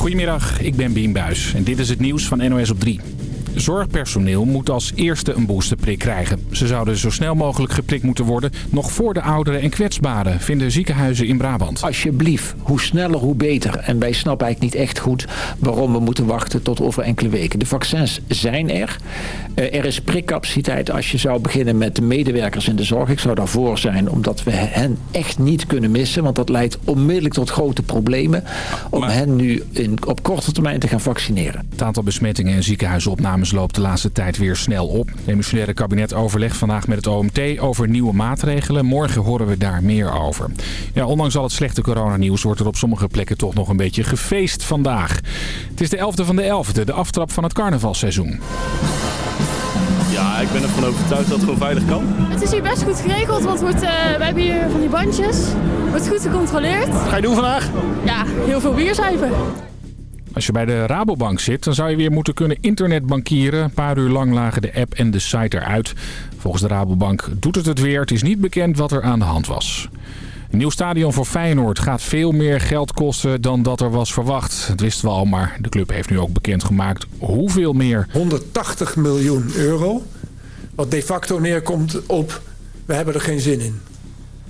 Goedemiddag, ik ben Bien Buis en dit is het nieuws van NOS op 3. Zorgpersoneel moet als eerste een boosterprik krijgen. Ze zouden zo snel mogelijk geprikt moeten worden, nog voor de ouderen en kwetsbaren, vinden ziekenhuizen in Brabant. Alsjeblieft, hoe sneller hoe beter. En wij snappen eigenlijk niet echt goed waarom we moeten wachten tot over enkele weken. De vaccins zijn er. Eh, er is prikcapaciteit als je zou beginnen met de medewerkers in de zorg. Ik zou daarvoor zijn, omdat we hen echt niet kunnen missen. Want dat leidt onmiddellijk tot grote problemen om hen nu in, op korte termijn te gaan vaccineren. Het aantal besmettingen en ziekenhuisopnames loopt de laatste tijd weer snel op. Het kabinet overlegt vandaag met het OMT over nieuwe maatregelen. Morgen horen we daar meer over. Ja, ondanks al het slechte coronanieuws wordt er op sommige plekken toch nog een beetje gefeest vandaag. Het is de 11e van de 11e, de aftrap van het carnavalseizoen. Ja, ik ben ervan overtuigd dat het gewoon veilig kan. Het is hier best goed geregeld, want wordt, uh, we hebben hier van die bandjes. Wordt goed gecontroleerd. Wat ga je doen vandaag? Ja, heel veel bierzuipen. Als je bij de Rabobank zit, dan zou je weer moeten kunnen internetbankieren. Een paar uur lang lagen de app en de site eruit. Volgens de Rabobank doet het het weer. Het is niet bekend wat er aan de hand was. Een nieuw stadion voor Feyenoord gaat veel meer geld kosten dan dat er was verwacht. Dat wisten we al, maar de club heeft nu ook bekendgemaakt hoeveel meer. 180 miljoen euro. Wat de facto neerkomt op, we hebben er geen zin in.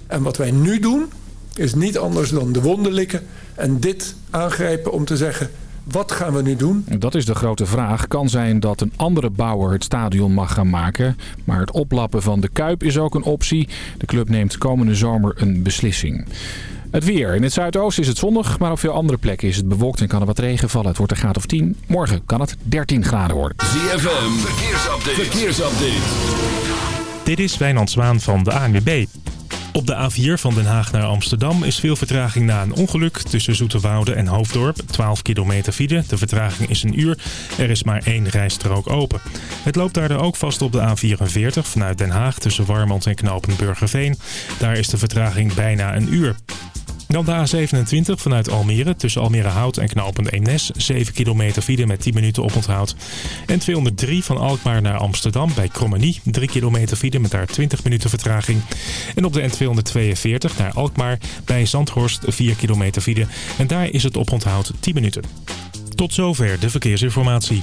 En wat wij nu doen, is niet anders dan de wonderlijke en dit aangrijpen om te zeggen... Wat gaan we nu doen? Dat is de grote vraag. Kan zijn dat een andere bouwer het stadion mag gaan maken. Maar het oplappen van de Kuip is ook een optie. De club neemt komende zomer een beslissing. Het weer. In het zuidoosten is het zonnig, maar op veel andere plekken is het bewolkt en kan er wat regen vallen. Het wordt een graad of 10. Morgen kan het 13 graden worden. ZFM, verkeersupdate. verkeersupdate. Dit is Wijnand Zwaan van de ANWB. Op de A4 van Den Haag naar Amsterdam is veel vertraging na een ongeluk tussen Zoeterwoude en Hoofddorp. 12 kilometer file. De vertraging is een uur. Er is maar één rijstrook open. Het loopt daardoor ook vast op de A44 vanuit Den Haag tussen Warmond en Knopen Burgerveen. Daar is de vertraging bijna een uur. Dan de A27 vanuit Almere tussen Almere Hout en knooppunt Eemnes. 7 kilometer file met 10 minuten oponthoud. En 203 van Alkmaar naar Amsterdam bij Krommenie. 3 kilometer file met daar 20 minuten vertraging. En op de N242 naar Alkmaar bij Zandhorst 4 kilometer file. En daar is het oponthoud 10 minuten. Tot zover de verkeersinformatie.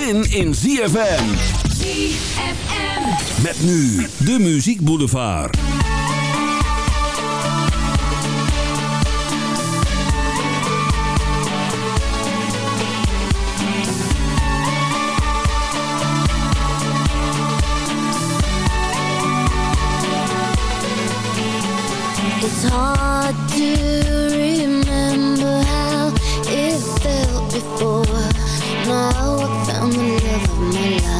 zin in ZFM. ZFM. Met nu de Muziek Boulevard. It's hard to give of my life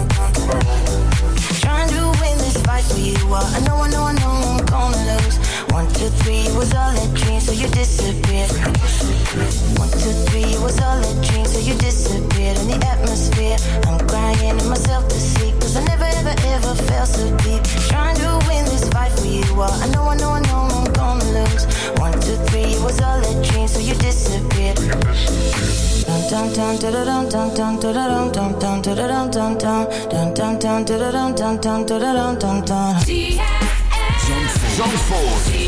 this fight for you. I know, I know, I know I'm gonna lose. One, two, three, was all a dream, so you disappeared. One, two, three, was all a dream, so you disappeared in the atmosphere. I'm crying in myself to sleep, cause I never, ever, ever felt so deep. Trying to win this fight for you. I know, I know, I know I'm gonna lose. One, two, three, it was all a dream, so you disappeared. Dum dum dum da dum dum dum da dum dum dum da dum dum dum dum dum dum da dum dum dum da dum dum dum. Zandvoort.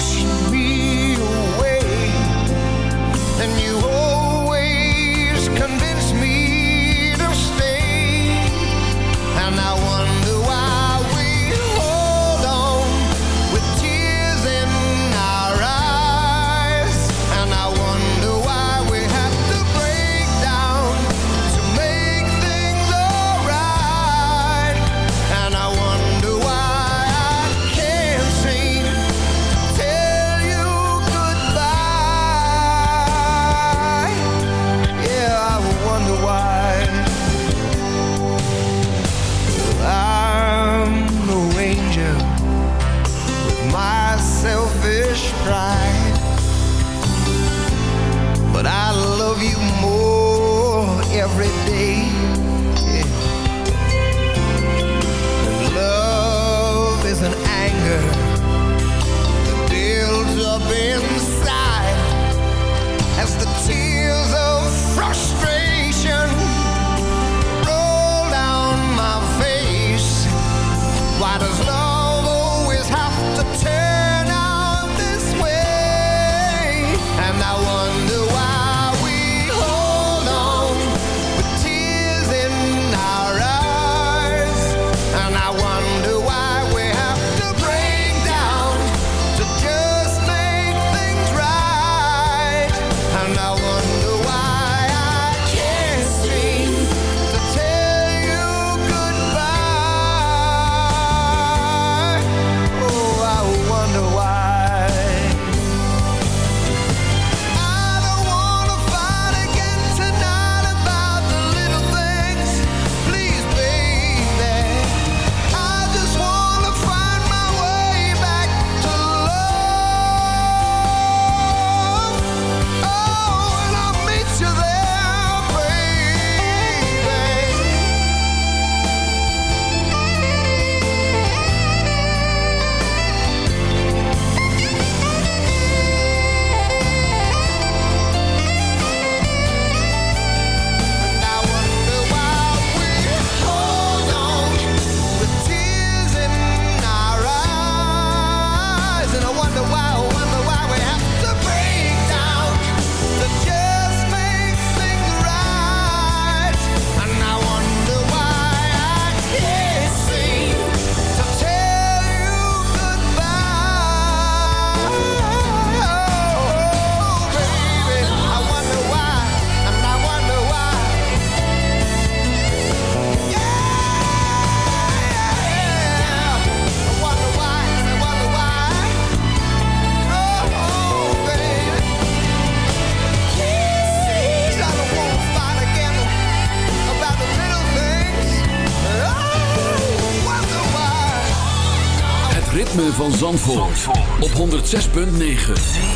watching me. 6.9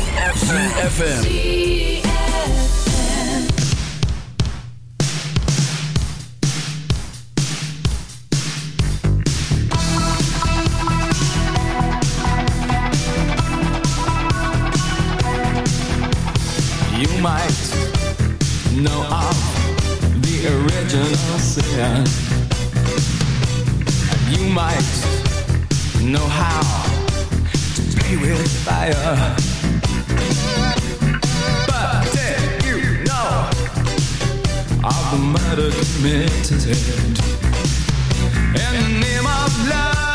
But did you know of the committed in the name of love?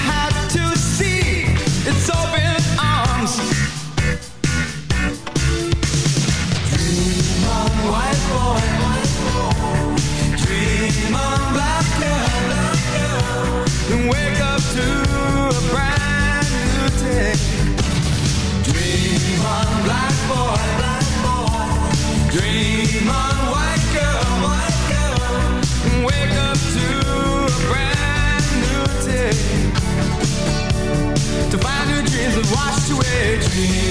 see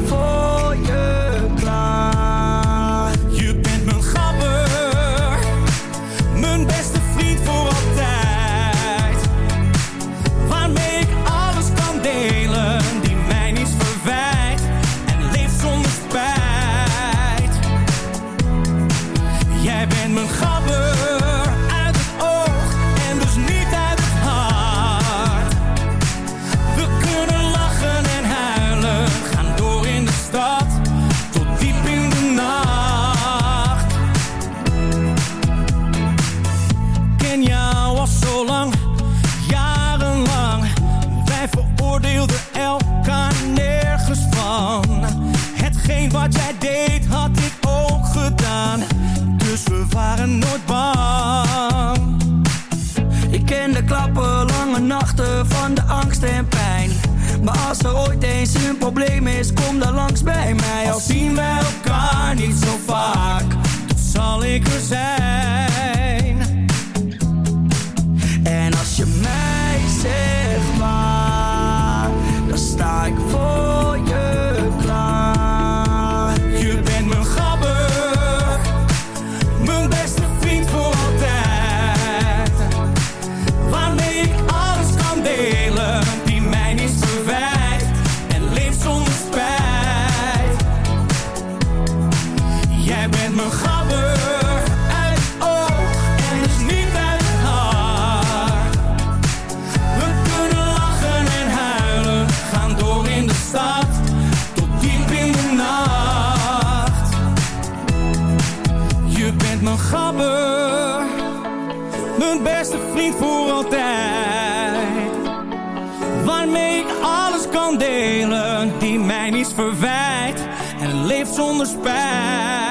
probleem is, kom dan langs bij mij. Al zien wij elkaar niet zo vaak, dan zal ik er zijn. voor altijd. Waarmee ik alles kan delen, die mij niets verwijt. En leeft zonder spijt.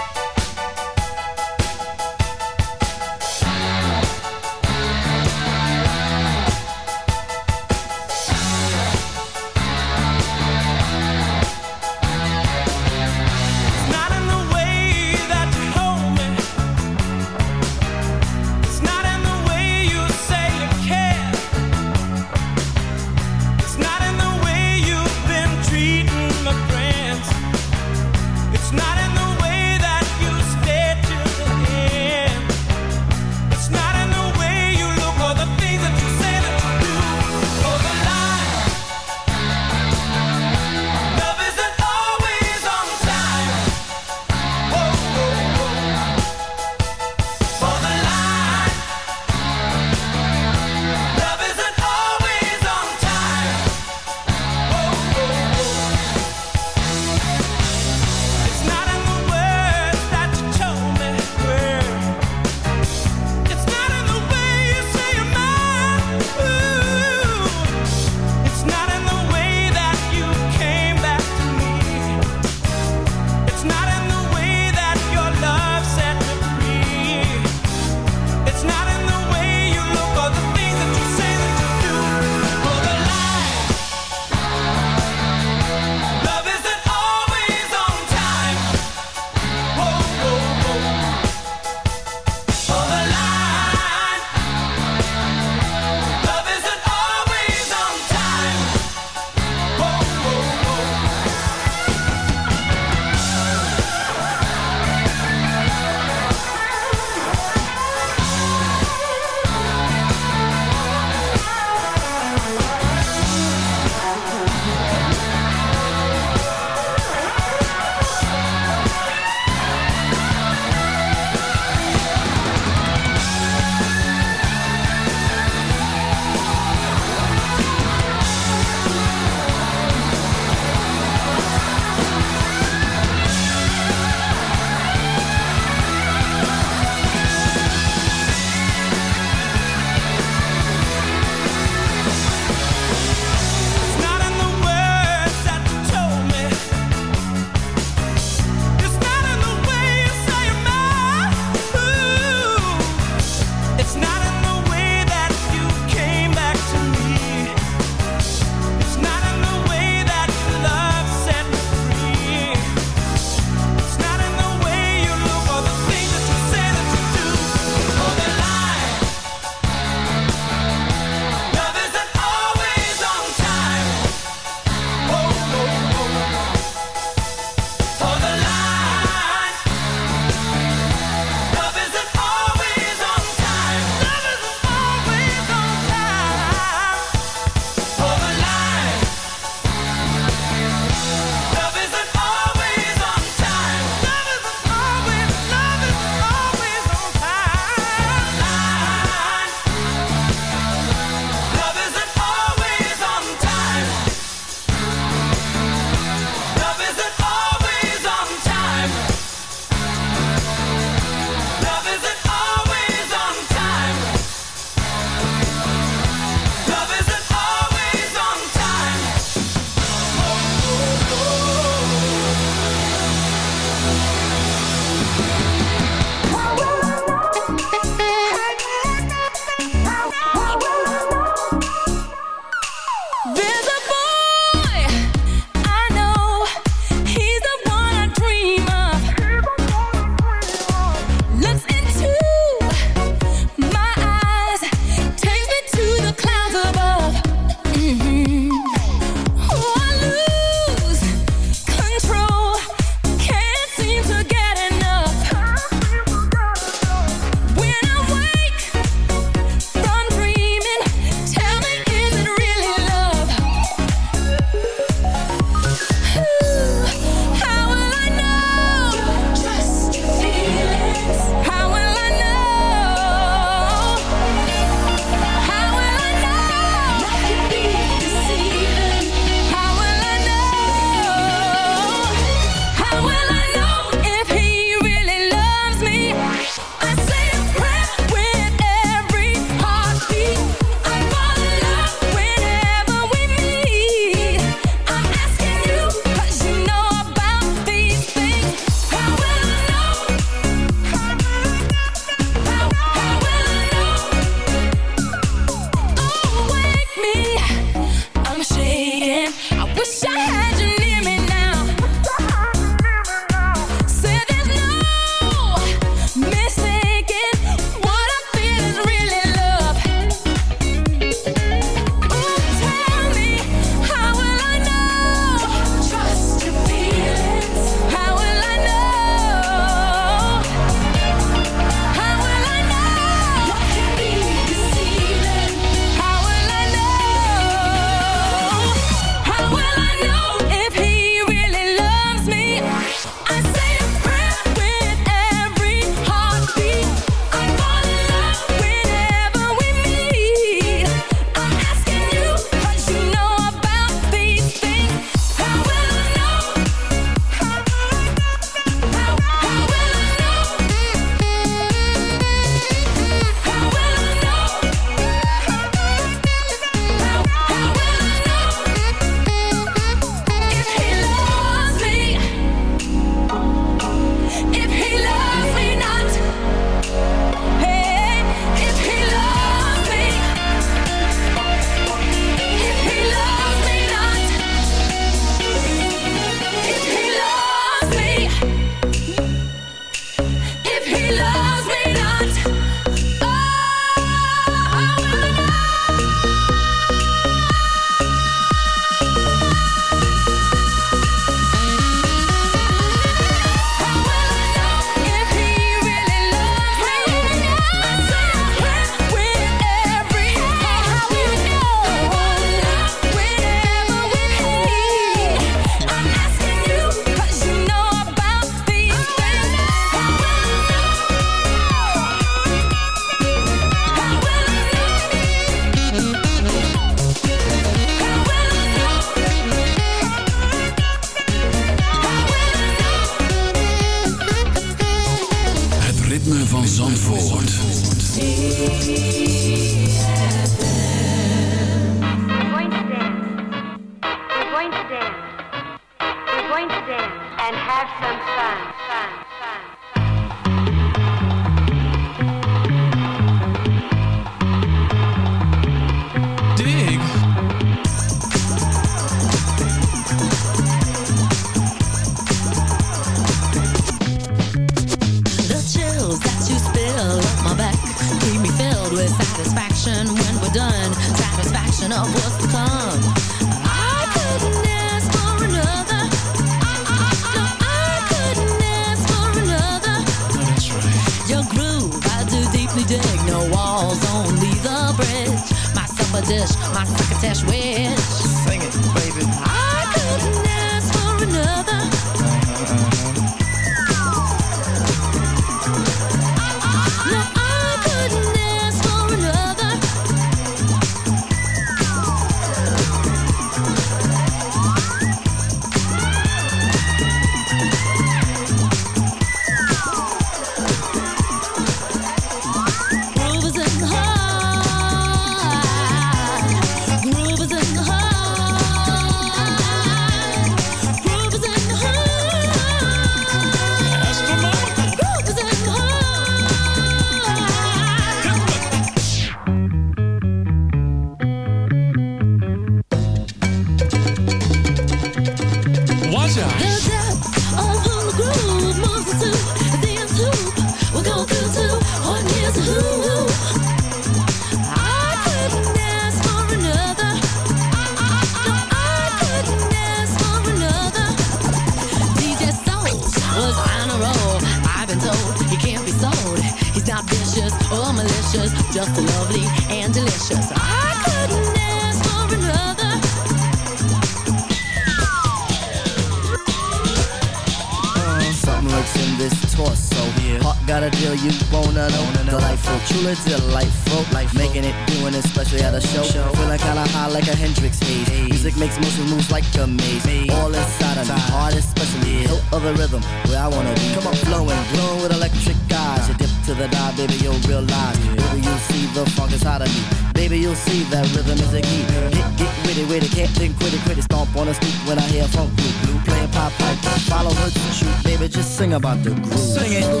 about the groove. Sing it.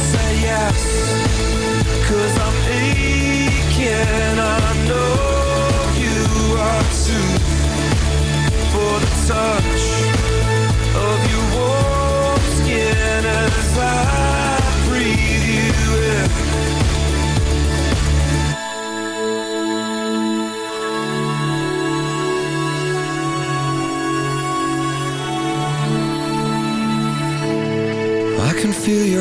Say yes, cause I'm aching. I know you are too. For the touch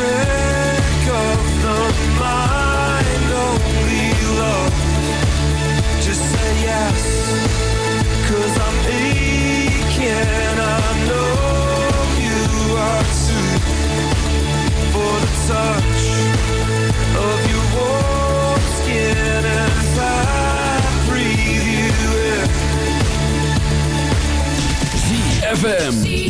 Trick of the mind, only love. Just say yes, cause I'm aching. I know you are too. For the touch of your warm skin as I breathe you in. ZFM.